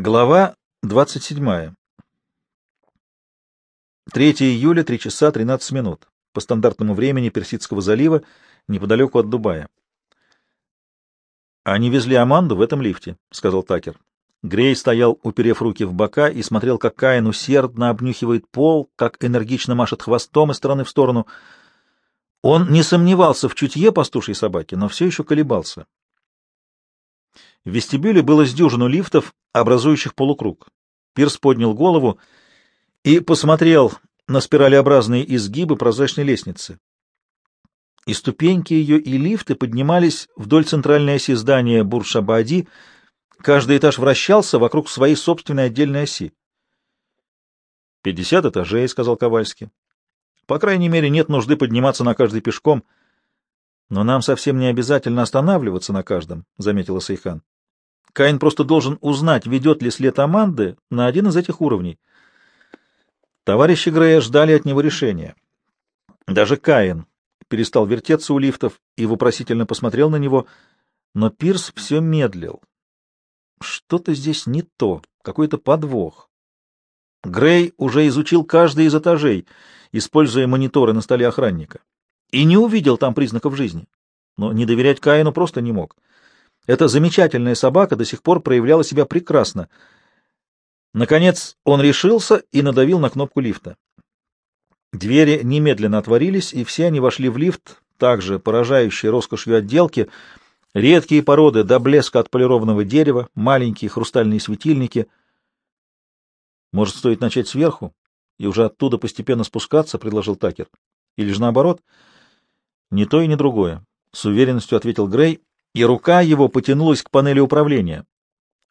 Глава 27. 3 июля, 3 часа 13 минут. По стандартному времени Персидского залива, неподалеку от Дубая. «Они везли Аманду в этом лифте», — сказал Такер. Грей стоял, уперев руки в бока, и смотрел, как Каин усердно обнюхивает пол, как энергично машет хвостом из стороны в сторону. Он не сомневался в чутье пастушей собаки, но все еще колебался. В вестибюле было с дюжину лифтов, образующих полукруг. Пирс поднял голову и посмотрел на спиралеобразные изгибы прозрачной лестницы. И ступеньки ее, и лифты поднимались вдоль центральной оси здания Буршабади. Каждый этаж вращался вокруг своей собственной отдельной оси. «Пятьдесят этажей», — сказал Ковальский. «По крайней мере, нет нужды подниматься на каждый пешком». «Но нам совсем не обязательно останавливаться на каждом», — заметила Сейхан. Каин просто должен узнать, ведет ли след Аманды на один из этих уровней. Товарищи Грея ждали от него решения. Даже Каин перестал вертеться у лифтов и вопросительно посмотрел на него, но Пирс все медлил. Что-то здесь не то, какой-то подвох. Грей уже изучил каждый из этажей, используя мониторы на столе охранника, и не увидел там признаков жизни. Но не доверять Каину просто не мог. Эта замечательная собака до сих пор проявляла себя прекрасно. Наконец он решился и надавил на кнопку лифта. Двери немедленно отворились, и все они вошли в лифт, также поражающие роскошью отделки, редкие породы до блеска отполированного дерева, маленькие хрустальные светильники. «Может, стоит начать сверху и уже оттуда постепенно спускаться?» — предложил Такер. «Или же наоборот?» «Ни то и ни другое», — с уверенностью ответил Грей и рука его потянулась к панели управления.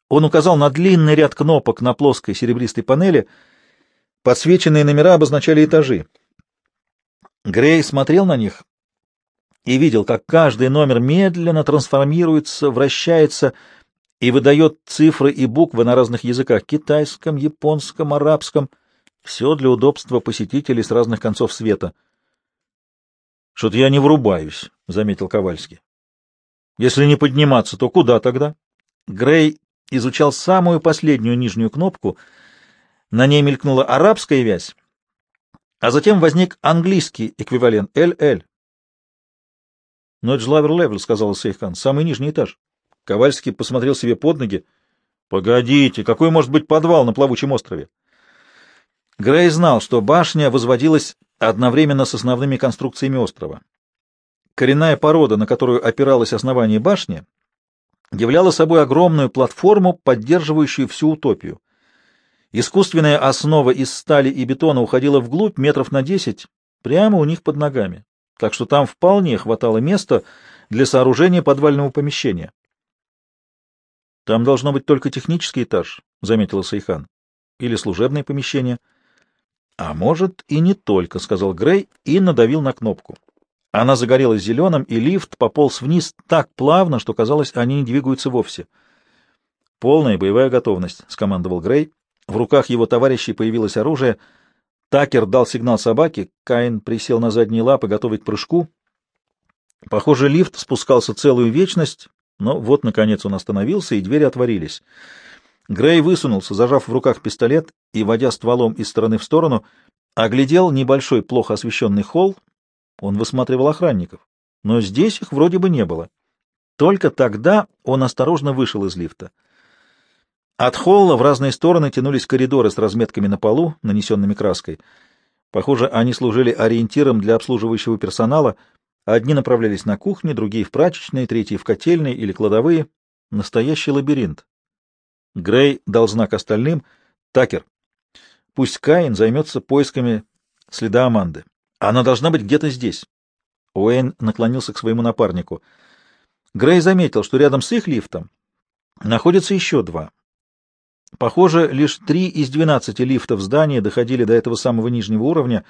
Он указал на длинный ряд кнопок на плоской серебристой панели. Подсвеченные номера обозначали этажи. Грей смотрел на них и видел, как каждый номер медленно трансформируется, вращается и выдает цифры и буквы на разных языках — китайском, японском, арабском. Все для удобства посетителей с разных концов света. — Что-то я не врубаюсь, — заметил Ковальский. Если не подниматься, то куда тогда? Грей изучал самую последнюю нижнюю кнопку. На ней мелькнула арабская вязь, а затем возник английский эквивалент LL. «Ночь lower level», — сказал Сейхан, — «самый нижний этаж». Ковальский посмотрел себе под ноги. «Погодите, какой может быть подвал на плавучем острове?» Грей знал, что башня возводилась одновременно с основными конструкциями острова. Коренная порода, на которую опиралось основание башни, являла собой огромную платформу, поддерживающую всю утопию. Искусственная основа из стали и бетона уходила вглубь метров на десять, прямо у них под ногами, так что там вполне хватало места для сооружения подвального помещения. «Там должно быть только технический этаж», — заметила Сайхан, — «или служебное помещение». «А может, и не только», — сказал Грей и надавил на кнопку. Она загорелась зеленым, и лифт пополз вниз так плавно, что казалось, они не двигаются вовсе. «Полная боевая готовность», — скомандовал Грей. В руках его товарищей появилось оружие. Такер дал сигнал собаке. Каин присел на задние лапы, готовый к прыжку. Похоже, лифт спускался целую вечность, но вот, наконец, он остановился, и двери отворились. Грей высунулся, зажав в руках пистолет и, водя стволом из стороны в сторону, оглядел небольшой, плохо освещенный холл, он высматривал охранников, но здесь их вроде бы не было. Только тогда он осторожно вышел из лифта. От холла в разные стороны тянулись коридоры с разметками на полу, нанесенными краской. Похоже, они служили ориентиром для обслуживающего персонала. Одни направлялись на кухню, другие — в прачечные, третьи — в котельные или кладовые. Настоящий лабиринт. Грей дал знак остальным. «Такер, пусть Каин займется поисками следа Аманды. Она должна быть где-то здесь. Уэйн наклонился к своему напарнику. Грей заметил, что рядом с их лифтом находятся еще два. Похоже, лишь три из двенадцати лифтов здания доходили до этого самого нижнего уровня.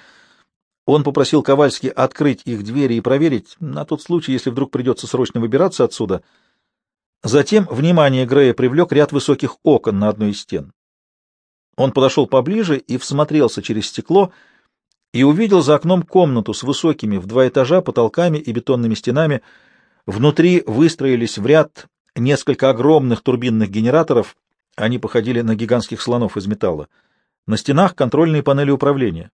Он попросил Ковальски открыть их двери и проверить, на тот случай, если вдруг придется срочно выбираться отсюда. Затем внимание Грея привлек ряд высоких окон на одной из стен. Он подошел поближе и всмотрелся через стекло — и увидел за окном комнату с высокими в два этажа потолками и бетонными стенами. Внутри выстроились в ряд несколько огромных турбинных генераторов, Они походили на гигантских слонов из металла. На стенах контрольные панели управления.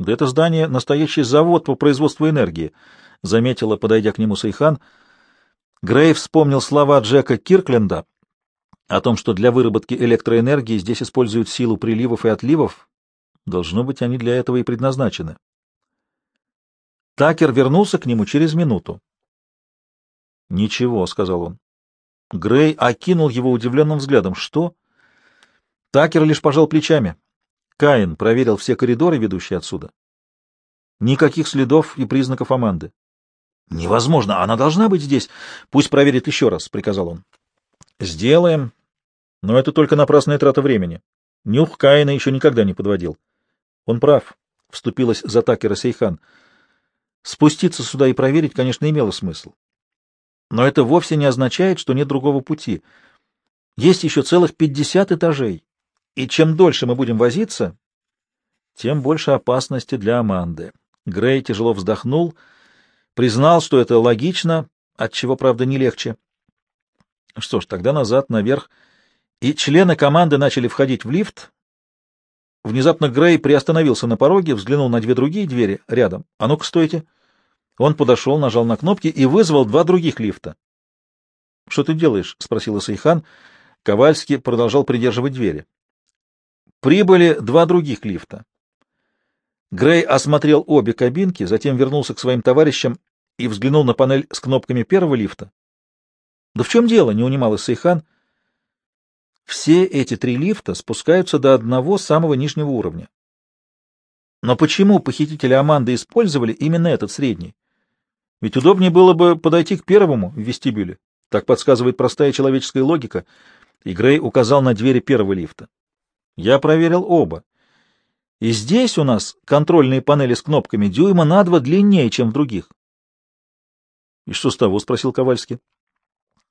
Да это здание — настоящий завод по производству энергии, — заметила, подойдя к нему Сайхан. Грей вспомнил слова Джека Киркленда о том, что для выработки электроэнергии здесь используют силу приливов и отливов. Должно быть, они для этого и предназначены. Такер вернулся к нему через минуту. «Ничего», — сказал он. Грей окинул его удивленным взглядом. «Что?» Такер лишь пожал плечами. Каин проверил все коридоры, ведущие отсюда. Никаких следов и признаков Аманды. «Невозможно, она должна быть здесь. Пусть проверит еще раз», — приказал он. «Сделаем, но это только напрасная трата времени. Нюх Каина еще никогда не подводил». «Он прав», — вступилась за Такера Сейхан. «Спуститься сюда и проверить, конечно, имело смысл. Но это вовсе не означает, что нет другого пути. Есть еще целых пятьдесят этажей, и чем дольше мы будем возиться, тем больше опасности для Аманды. Грей тяжело вздохнул, признал, что это логично, от чего, правда, не легче. Что ж, тогда назад, наверх, и члены команды начали входить в лифт. Внезапно Грей приостановился на пороге, взглянул на две другие двери рядом. «А ну-ка, стойте!» Он подошел, нажал на кнопки и вызвал два других лифта. — Что ты делаешь? — спросила Сайхан. Ковальский продолжал придерживать двери. Прибыли два других лифта. Грей осмотрел обе кабинки, затем вернулся к своим товарищам и взглянул на панель с кнопками первого лифта. — Да в чем дело? — не унималась Сайхан. — Все эти три лифта спускаются до одного самого нижнего уровня. Но почему похитители Аманды использовали именно этот средний? Ведь удобнее было бы подойти к первому в вестибюле. Так подсказывает простая человеческая логика. И Грей указал на двери первого лифта. Я проверил оба. И здесь у нас контрольные панели с кнопками дюйма на два длиннее, чем в других. — И что с того? — спросил Ковальский.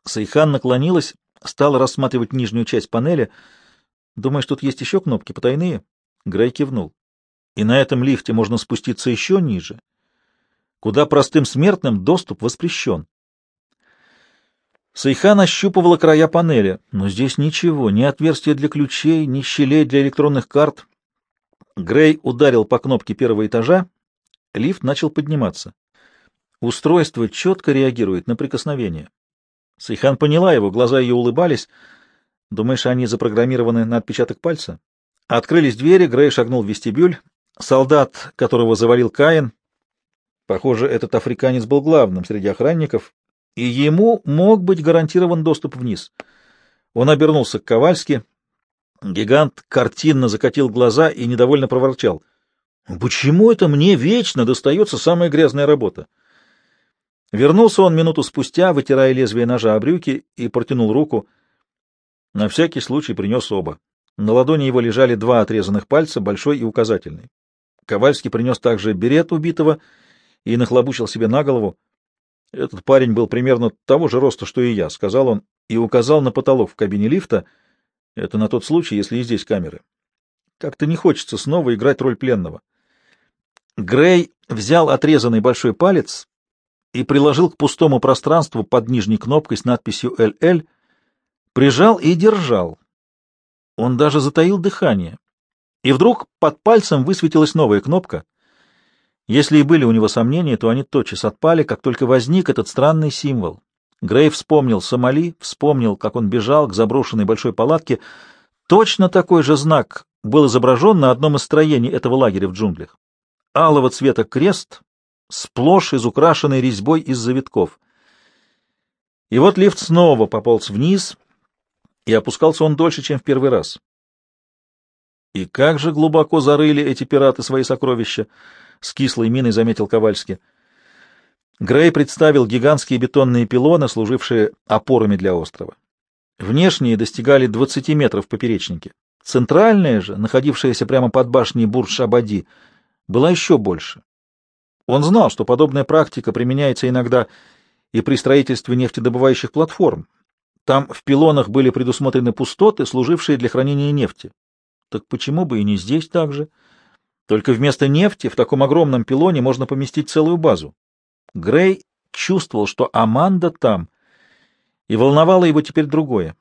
Сайхан наклонилась, стала рассматривать нижнюю часть панели. — Думаешь, тут есть еще кнопки потайные? Грей кивнул. — И на этом лифте можно спуститься еще ниже, куда простым смертным доступ воспрещен. Сайхан ощупывала края панели, но здесь ничего, ни отверстия для ключей, ни щелей для электронных карт. Грей ударил по кнопке первого этажа, лифт начал подниматься. Устройство четко реагирует на прикосновение. Сайхан поняла его, глаза ее улыбались. Думаешь, они запрограммированы на отпечаток пальца? Открылись двери, Грей шагнул в вестибюль. Солдат, которого завалил Каин, похоже, этот африканец был главным среди охранников, и ему мог быть гарантирован доступ вниз. Он обернулся к Ковальски. Гигант картинно закатил глаза и недовольно проворчал. «Почему это мне вечно достается самая грязная работа?» Вернулся он минуту спустя, вытирая лезвие ножа о брюки, и протянул руку. На всякий случай принес оба. На ладони его лежали два отрезанных пальца, большой и указательный. Ковальский принес также берет убитого и нахлобучил себе на голову. Этот парень был примерно того же роста, что и я, — сказал он, и указал на потолок в кабине лифта. Это на тот случай, если и здесь камеры. Как-то не хочется снова играть роль пленного. Грей взял отрезанный большой палец и приложил к пустому пространству под нижней кнопкой с надписью «ЛЛ», прижал и держал. Он даже затаил дыхание. И вдруг под пальцем высветилась новая кнопка. Если и были у него сомнения, то они тотчас отпали, как только возник этот странный символ. Грей вспомнил Сомали, вспомнил, как он бежал к заброшенной большой палатке. Точно такой же знак был изображен на одном из строений этого лагеря в джунглях. Алого цвета крест, сплошь изукрашенный резьбой из завитков. И вот лифт снова пополз вниз, и опускался он дольше, чем в первый раз. И как же глубоко зарыли эти пираты свои сокровища! с кислой миной заметил Ковальский. Грей представил гигантские бетонные пилоны, служившие опорами для острова. Внешние достигали 20 метров в поперечнике. Центральная же, находившаяся прямо под башней Бурж-Абади, была еще больше. Он знал, что подобная практика применяется иногда и при строительстве нефтедобывающих платформ. Там в пилонах были предусмотрены пустоты, служившие для хранения нефти. Так почему бы и не здесь также? Только вместо нефти в таком огромном пилоне можно поместить целую базу. Грей чувствовал, что Аманда там, и волновало его теперь другое.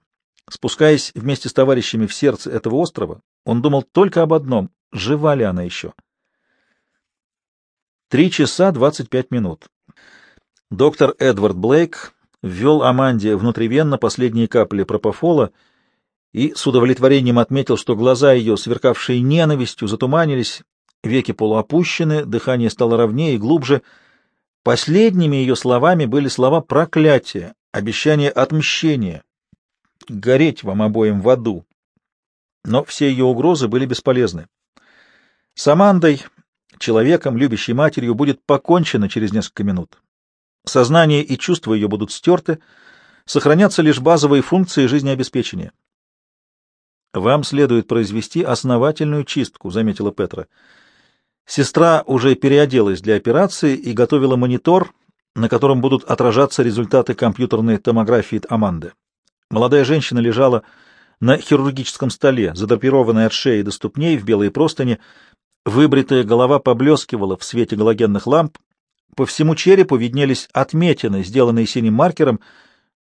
Спускаясь вместе с товарищами в сердце этого острова, он думал только об одном — жива ли она еще. Три часа двадцать пять минут. Доктор Эдвард Блейк ввел Аманде внутривенно последние капли пропофола и с удовлетворением отметил, что глаза ее, сверкавшие ненавистью, затуманились, веки полуопущены, дыхание стало ровнее и глубже. Последними ее словами были слова проклятия, обещание отмщения. «Гореть вам обоим в аду!» Но все ее угрозы были бесполезны. С Амандой, человеком, любящей матерью, будет покончено через несколько минут. Сознание и чувства ее будут стерты, сохранятся лишь базовые функции жизнеобеспечения. «Вам следует произвести основательную чистку», — заметила Петра. Сестра уже переоделась для операции и готовила монитор, на котором будут отражаться результаты компьютерной томографии Аманды. Молодая женщина лежала на хирургическом столе, задрапированная от шеи до ступней в белые простыни, выбритая голова поблескивала в свете галогенных ламп, по всему черепу виднелись отметины, сделанные синим маркером,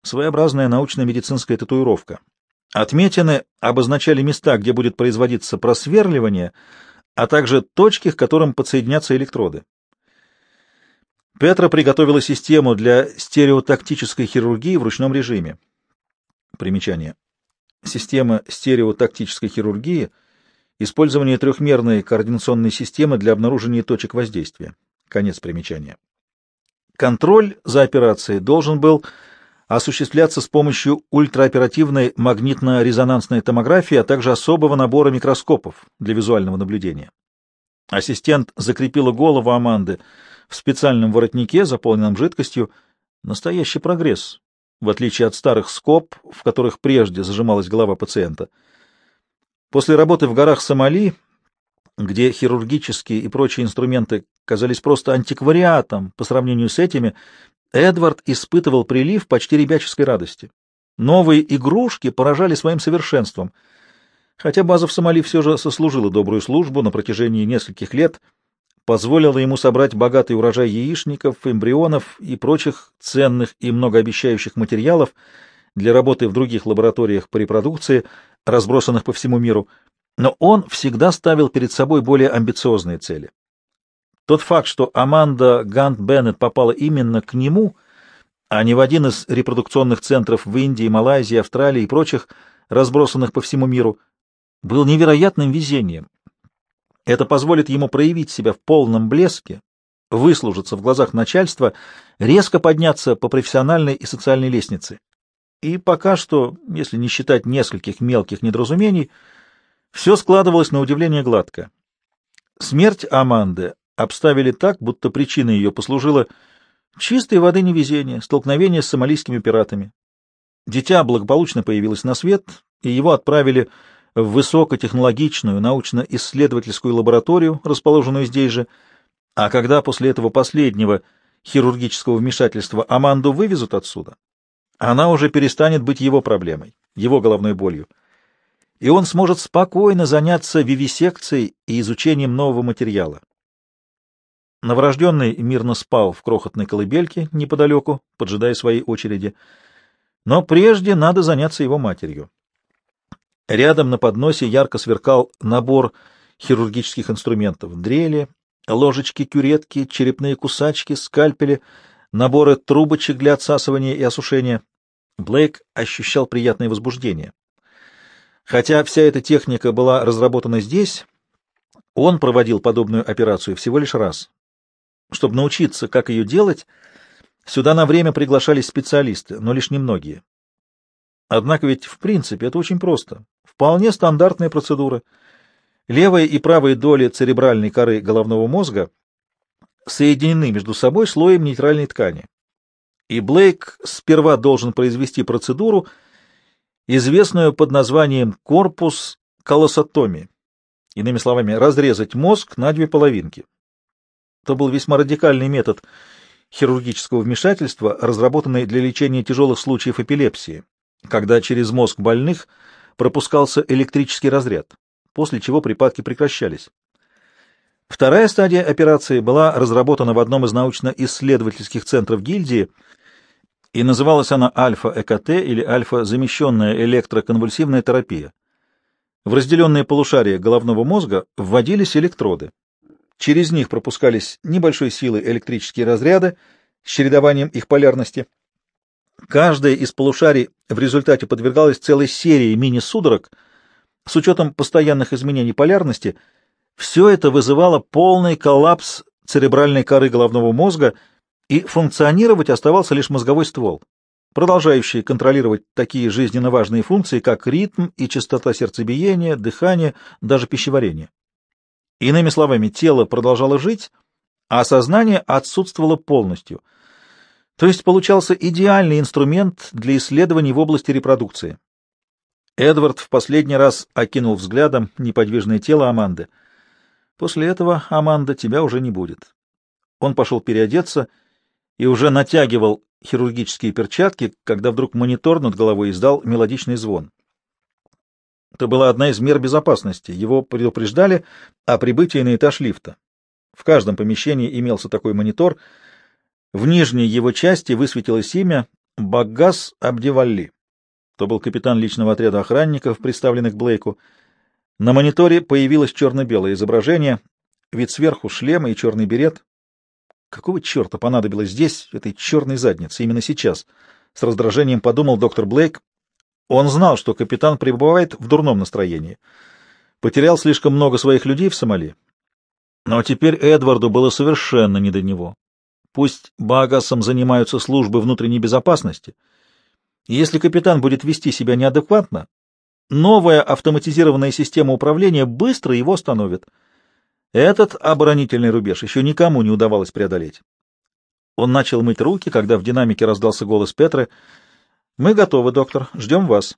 своеобразная научно-медицинская татуировка. Отметины обозначали места, где будет производиться просверливание — а также точки, к которым подсоединятся электроды. Петра приготовила систему для стереотактической хирургии в ручном режиме. Примечание. Система стереотактической хирургии — использование трехмерной координационной системы для обнаружения точек воздействия. Конец примечания. Контроль за операцией должен был осуществляться с помощью ультрааоперативной магнитно-резонансной томографии, а также особого набора микроскопов для визуального наблюдения. Ассистент закрепила голову Аманды в специальном воротнике, заполненном жидкостью. Настоящий прогресс, в отличие от старых скоб, в которых прежде зажималась голова пациента. После работы в горах Сомали, где хирургические и прочие инструменты казались просто антиквариатом по сравнению с этими, Эдвард испытывал прилив почти ребяческой радости. Новые игрушки поражали своим совершенством. Хотя база в Сомали все же сослужила добрую службу на протяжении нескольких лет, позволила ему собрать богатый урожай яичников, эмбрионов и прочих ценных и многообещающих материалов для работы в других лабораториях по репродукции, разбросанных по всему миру, но он всегда ставил перед собой более амбициозные цели. Тот факт, что Аманда Гант Беннет попала именно к нему, а не в один из репродукционных центров в Индии, Малайзии, Австралии и прочих, разбросанных по всему миру, был невероятным везением. Это позволит ему проявить себя в полном блеске, выслужиться в глазах начальства, резко подняться по профессиональной и социальной лестнице. И пока что, если не считать нескольких мелких недоразумений, все складывалось на удивление гладко. Смерть Аманды обставили так, будто причиной ее послужило чистой воды невезение, столкновение с сомалийскими пиратами. Дитя благополучно появилось на свет, и его отправили в высокотехнологичную научно-исследовательскую лабораторию, расположенную здесь же, а когда после этого последнего хирургического вмешательства Аманду вывезут отсюда, она уже перестанет быть его проблемой, его головной болью, и он сможет спокойно заняться вивисекцией и изучением нового материала. Новорожденный мирно спал в крохотной колыбельке неподалеку, поджидая своей очереди. Но прежде надо заняться его матерью. Рядом на подносе ярко сверкал набор хирургических инструментов. Дрели, ложечки-кюретки, черепные кусачки, скальпели, наборы трубочек для отсасывания и осушения. Блейк ощущал приятное возбуждение. Хотя вся эта техника была разработана здесь, он проводил подобную операцию всего лишь раз. Чтобы научиться, как ее делать, сюда на время приглашались специалисты, но лишь немногие. Однако ведь в принципе это очень просто. Вполне стандартная процедура. Левая и правая доли церебральной коры головного мозга соединены между собой слоем нейтральной ткани. И Блейк сперва должен произвести процедуру, известную под названием корпус колосотомии. Иными словами, разрезать мозг на две половинки. Это был весьма радикальный метод хирургического вмешательства, разработанный для лечения тяжелых случаев эпилепсии, когда через мозг больных пропускался электрический разряд, после чего припадки прекращались. Вторая стадия операции была разработана в одном из научно-исследовательских центров гильдии и называлась она альфа-ЭКТ или альфа-замещенная электроконвульсивная терапия. В разделенные полушария головного мозга вводились электроды. Через них пропускались небольшой силы электрические разряды с чередованием их полярности. Каждая из полушарий в результате подвергалась целой серии мини-судорог с учетом постоянных изменений полярности. Все это вызывало полный коллапс церебральной коры головного мозга, и функционировать оставался лишь мозговой ствол, продолжающий контролировать такие жизненно важные функции, как ритм и частота сердцебиения, дыхание, даже пищеварение. Иными словами, тело продолжало жить, а сознание отсутствовало полностью. То есть получался идеальный инструмент для исследований в области репродукции. Эдвард в последний раз окинул взглядом неподвижное тело Аманды. После этого, Аманда, тебя уже не будет. Он пошел переодеться и уже натягивал хирургические перчатки, когда вдруг монитор над головой издал мелодичный звон. Это была одна из мер безопасности. Его предупреждали о прибытии на этаж лифта. В каждом помещении имелся такой монитор. В нижней его части высветилось имя Баггас Абдивалли. То был капитан личного отряда охранников, представленных Блейку. На мониторе появилось черно-белое изображение, вид сверху шлема и черный берет. Какого черта понадобилось здесь, этой черной заднице, именно сейчас? С раздражением подумал доктор Блейк, он знал, что капитан пребывает в дурном настроении. Потерял слишком много своих людей в Сомали. Но теперь Эдварду было совершенно не до него. Пусть Багасом занимаются службы внутренней безопасности. Если капитан будет вести себя неадекватно, новая автоматизированная система управления быстро его остановит. Этот оборонительный рубеж еще никому не удавалось преодолеть. Он начал мыть руки, когда в динамике раздался голос Петры — «Мы готовы, доктор. Ждем вас».